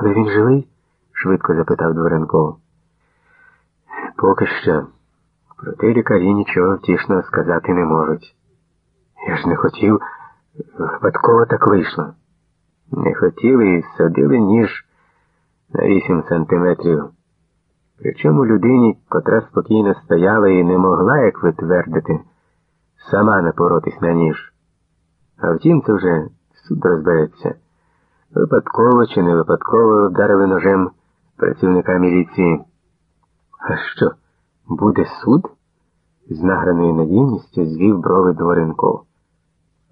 Але він живий? швидко запитав Дворенков. Поки що. Проте лікарі нічого втішного сказати не можуть. Я ж не хотів, випадково так вийшло. Не хотів і садили ніж на вісім сантиметрів. Причому людині, котра спокійно стояла і не могла, як ви твердите, сама напоротись на ніж. А втім, це вже суд розбереться. Випадково чи не випадково вдарили ножем працівника міліції. А що, буде суд? З награною наївністю звів брови Дворенков.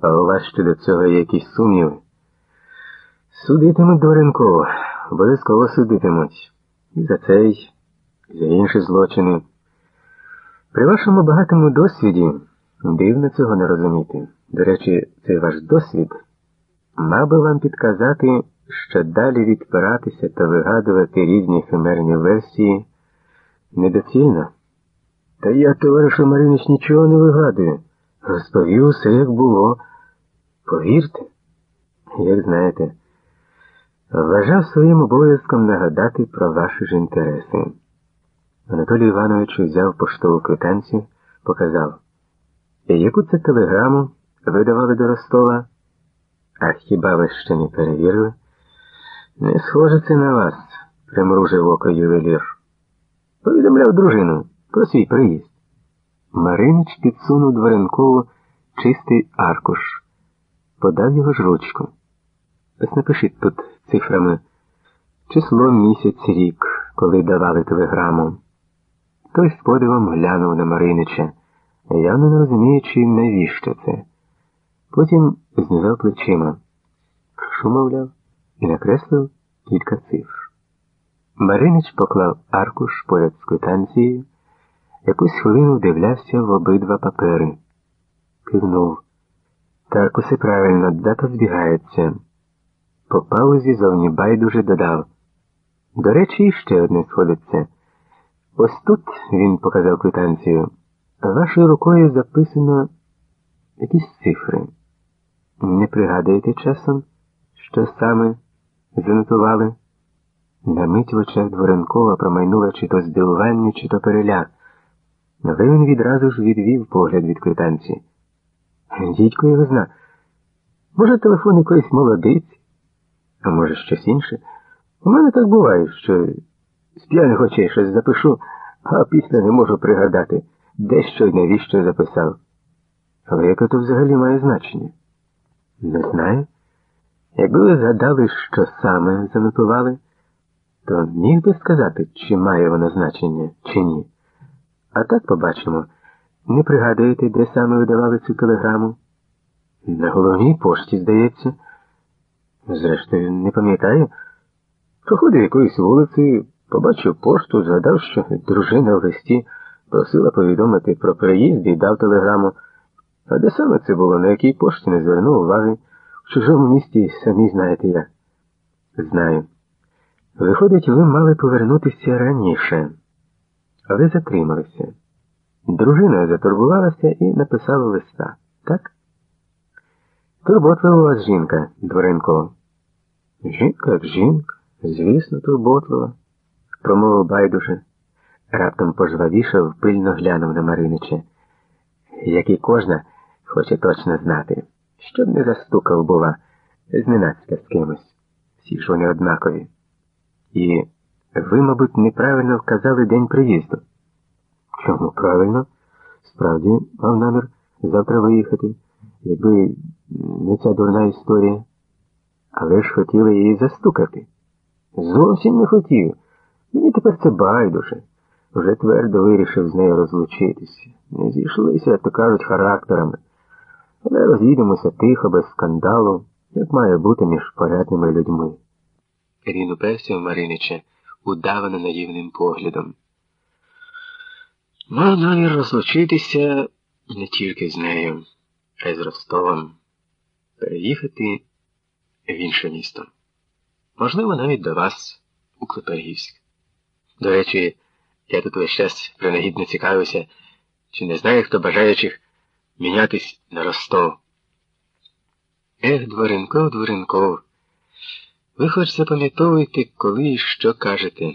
А у вас щодо цього є якісь сумніви? Судитимуть Дворенкова, обов'язково судитимуть. І за цей, і за інші злочини. При вашому багатому досвіді дивно цього не розуміти. До речі, цей ваш досвід мав би вам підказати, що далі відпиратися та вигадувати різні химерні версії недоцільно. Та я, товаришу Маринич, нічого не вигадую. Розповів усе, як було. Повірте, як знаєте, вважав своїм обов'язком нагадати про ваші ж інтереси. Анатолій Іванович взяв поштову квитанцію, показав. Яку це телеграму видавали до Ростова? А хіба ви ще не перевірили? Не схоже це на вас, примружив око ювелір. Повідомляв дружину про свій приїзд. Маринич підсунув Дворенкову чистий аркуш, подав його ж ручку. Ось напишіть тут цифрами число місяць рік, коли давали телеграму. Той з подивом глянув на Маринича, явно не розуміючи, навіщо це. Потім знизав плечима. Прошу, мовляв, і накреслив кілька цифр. Маринич поклав аркуш поряд з квитанцією, якусь хвилину вдивлявся в обидва папери. Кивнув. Так усе правильно, дата збігається. По паузі зовні байдуже додав. До речі, іще одне сходиться. Ось тут, він показав квитанцію, вашою рукою записано якісь цифри. Не пригадуєте часом, що саме занотували? На мить в очах Дворенкова промайнуло чи то здивування, чи то переляк. Але він відразу ж відвів погляд від квитанції. Дідько його зна. Може, телефон якоїсь молодиці, а може, щось інше. У мене так буває, що з п'яних очей щось запишу, а після не можу пригадати, де що й навіщо записав. Але яке то взагалі має значення? Не знаю. Якби ви згадали, що саме занотували, то міг би сказати, чи має воно значення, чи ні. А так побачимо. Не пригадуєте, де саме видавали цю телеграму? На головній пошті, здається. Зрештою, не пам'ятаю. Проходив якоюсь вулицею, побачив пошту, згадав, що дружина в листі просила повідомити про приїзд і дав телеграму. А де саме це було, на якій пошті не звернув уваги в чужому місті, самі знаєте як. Знаю. Виходить, ви мали повернутися раніше, але затрималися. Дружина затурбувалася і написала листа, так? Турботлива у вас жінка, Дворенко. Жінка жінка, звісно, турботлива, промовив байдуже. Раптом пожвавішав, пильно глянув на Маринича. Як і кожна, хоче точно знати, щоб не застукав, бува, зненацька з кимось. Всі ж вони однакові. І ви, мабуть, неправильно вказали день приїзду. Чому правильно? Справді мав намір завтра виїхати, якби не ця дурна історія. Але ж хотіли її застукати. Зовсім не хотів. Мені тепер це байдуже. Вже твердо вирішив з нею розлучитися. Не зійшлися, як то кажуть, характерами. Але роз'їдемося тихо, без скандалу, як має бути між порядними людьми. Він упевся в Маринича удавано наївним поглядом. Мав намір розлучитися не тільки з нею, а й з Ростовом, переїхати в інше місто. Можливо, навіть до вас, у Клепергівськ. До речі, я тут весь час принагідно цікавився, чи не знає хто бажаючих мінятись на Ростов. Ех, Дворенков, Дворенков. Ви хоч запам'ятовуйте, коли і що кажете.